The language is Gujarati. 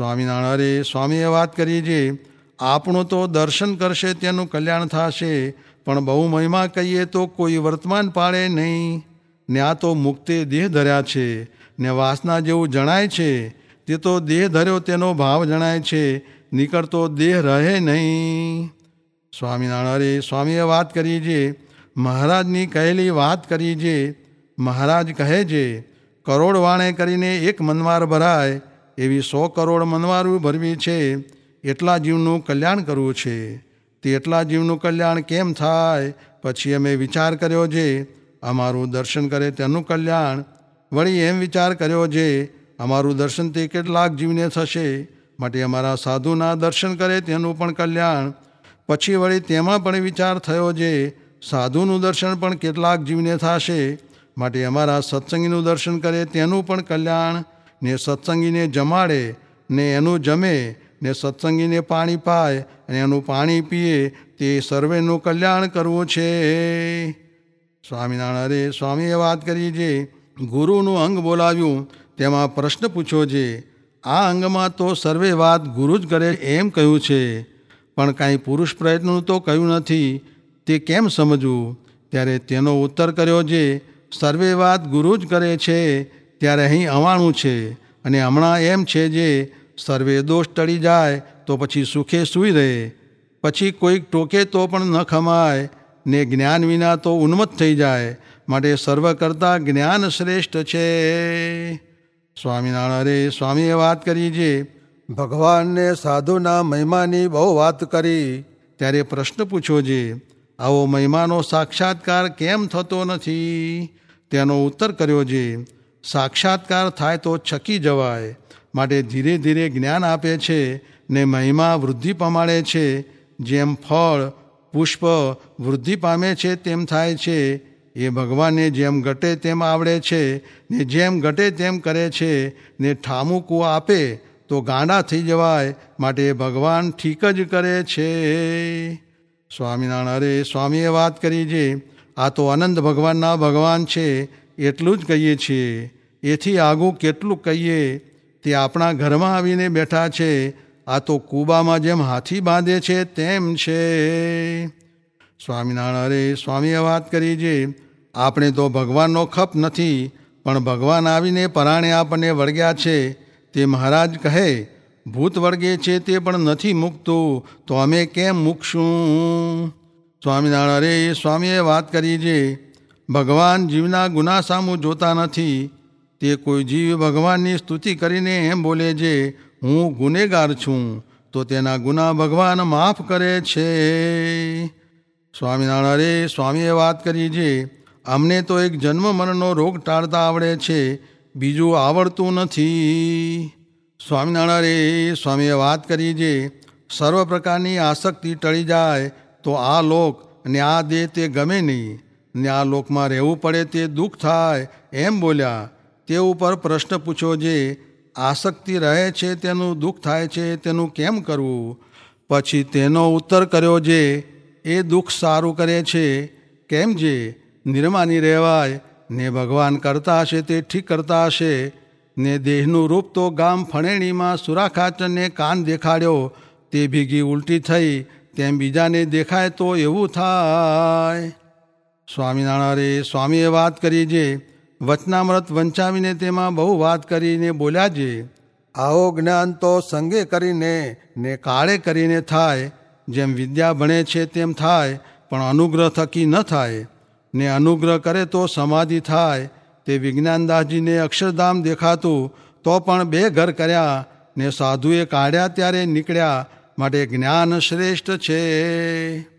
સ્વામિનારાયણ સ્વામીએ વાત કરી છે આપણું તો દર્શન કરશે તેનું કલ્યાણ થશે, પણ બહુ મહિમા કહીએ તો કોઈ વર્તમાન પાડે નહીં. ને આ તો મુક્તે દેહ ધર્યા છે, ને વાસના જેવું જણાય છે, તે તો દેહ ધર્યો તેનો ભાવ જણાય છે નીકળતો દેહ રહે નહીં. સ્વામિનારાયણ સ્વામીએ વાત કરી છે મહારાજની કહેલી વાત કરી છે મહારાજ કહે છે કરોડ વાણે કરીને એક મનવાર ભરાય એવી સો કરોડ મનવારું ભરવી છે, એટલા જીવનું કલ્યાણ કરવું છે. તે એટલા જીવનું કલ્યાણ કેમ થાય? પછી અમે વિચાર કર્યો છે અમારું દર્શન કરે તેનું કલ્યાણ. વળી એમ વિચાર કર્યો છે અમારું દર્શન તે કેટલાક જીવને થશે, માટે અમારા સાધુના દર્શન કરે તેનું પણ કલ્યાણ. પછી વળી તેમાં પણ વિચાર થયો છે સાધુનું દર્શન પણ કેટલાક જીવને થશે, માટે અમારા સત્સંગીનું દર્શન કરે તેનું પણ કલ્યાણ. ને સત્સંગીને જમાડે ને એનું જમે ને સત્સંગીને પાણી પાય અને એનું પાણી પીએ તે સર્વેનું કલ્યાણ કરવું છે. સ્વામિનારાયણ, અરે સ્વામીએ વાત કરી જે ગુરુનું અંગ બોલાવ્યું, તેમાં પ્રશ્ન પૂછ્યો છે આ અંગમાં તો સર્વે વાત ગુરુ જ કરે એમ કહ્યું છે. પણ કાંઈ પુરુષ પ્રયત્નનું તો કહ્યું નથી. તે કેમ સમજવું? ત્યારે તેનો ઉત્તર કર્યો જે, સર્વે વાત ગુરુ જ કરે છે. ત્યારે અહીં અવાણું છે અને હમણાં એમ છે જે સર્વે દોષ ટળી જાય તો પછી સુખે સૂઈ રહે. પછી કોઈક ટોકે તો પણ ન ખમાય, ને જ્ઞાન વિના તો ઉન્મત્ત થઈ જાય. માટે સર્વ કરતાં જ્ઞાન શ્રેષ્ઠ છે. સ્વામિનારાયણ, અરે સ્વામીએ વાત કરી છે ભગવાનને સાધુના મહિમાની બહુ વાત કરી. ત્યારે પ્રશ્ન પૂછ્યો જે, આવો મહિમાનો સાક્ષાત્કાર કેમ થતો નથી? તેનો ઉત્તર કર્યો છે સાક્ષાત્કાર થાય તો છકી જવાય. માટે ધીરે ધીરે જ્ઞાન આપે છે ને મહિમા વૃદ્ધિ પમાડે છે. જેમ ફળ, પુષ્પ વૃદ્ધિ પામે છે તેમ થાય છે. એ ભગવાનને જેમ ઘટે તેમ આવડે છે ને જેમ ઘટે તેમ કરે છે ને ઠામુકું આપે તો ગાંડા થઈ જવાય. માટે ભગવાન ઠીક જ કરે છે. સ્વામિનારાયણ, અરે સ્વામીએ વાત કરી છે આ તો અનંત ભગવાનના ભગવાન છે. એટલું જ કહીએ છીએ, એથી આગું કેટલું કહીએ, તે આપણા ઘરમાં આવીને બેઠા છે, આ તો કૂબામાં જેમ હાથી બાંધે છે તેમ છે. સ્વામિનારાયણ, અરે સ્વામીએ વાત કરી છે આપણે તો ભગવાનનો ખપ નથી, પણ ભગવાન આવીને પરાણે આપણને વળગ્યા છે, તે મહારાજ કહે, ભૂત વળગે છે તે પણ નથી મૂકતું, તો અમે કેમ મૂકશું? સ્વામિનારાયણ, અરે સ્વામીએ વાત કરી છે ભગવાન જીવના ગુના સામું જોતા નથી. તે કોઈ જીવ ભગવાનની સ્તુતિ કરીને એમ બોલે છે, હું ગુનેગાર છું, તો તેના ગુના ભગવાન માફ કરે છે. સ્વામિનારાયણ સ્વામીએ વાત કરી છે, અમને તો એક જન્મ મરણનો રોગ ટાળતા આવડે છે, બીજું આવડતું નથી. સ્વામિનારાયણ સ્વામીએ વાત કરી છે, સર્વ પ્રકારની આસક્તિ ટળી જાય, તો આ લોક અને આ દેહ તે ગમે નહીં. ને આ લોકમાં રહેવું પડે તે દુઃખ થાય, એમ બોલ્યા. તે ઉપર પ્રશ્ન પૂછ્યો જે, આસક્તિ રહે છે તેનું દુઃખ થાય છે, તેનું કેમ કરવું? પછી તેનો ઉત્તર કર્યો જે, એ દુઃખ સારું કરે છે, કેમ જે? નિર્માની રહેવાય, ને ભગવાન કરતા હશે તે ઠીક કરતા હશે, ને દેહનું રૂપ તો ગામ ફણેણીમાં સુરાખાચરને કાન દેખાડ્યો, તે ભીગી ઉલટી થઈ, તેમ બીજાને દેખાય તો એવું થાય. સ્વામિનારાયણ સ્વામીએ વાત કરી જે, વચનામૃત વંચાવીને તેમાં બહુ વાત કરીને બોલ્યા જે, આવો જ્ઞાન તો સંગે કરીને ને કાળે કરીને થાય, જેમ વિદ્યા ભણે છે તેમ થાય, પણ અનુગ્રહ થકી ન થાય, ને અનુગ્રહ કરે તો સમાધિ થાય, તે વિજ્ઞાનદાસજીને અક્ષરધામ દેખાતું, તો પણ બે ઘર કર્યા, ને સાધુએ કાઢ્યા ત્યારે નીકળ્યા, માટે જ્ઞાન શ્રેષ્ઠ છે.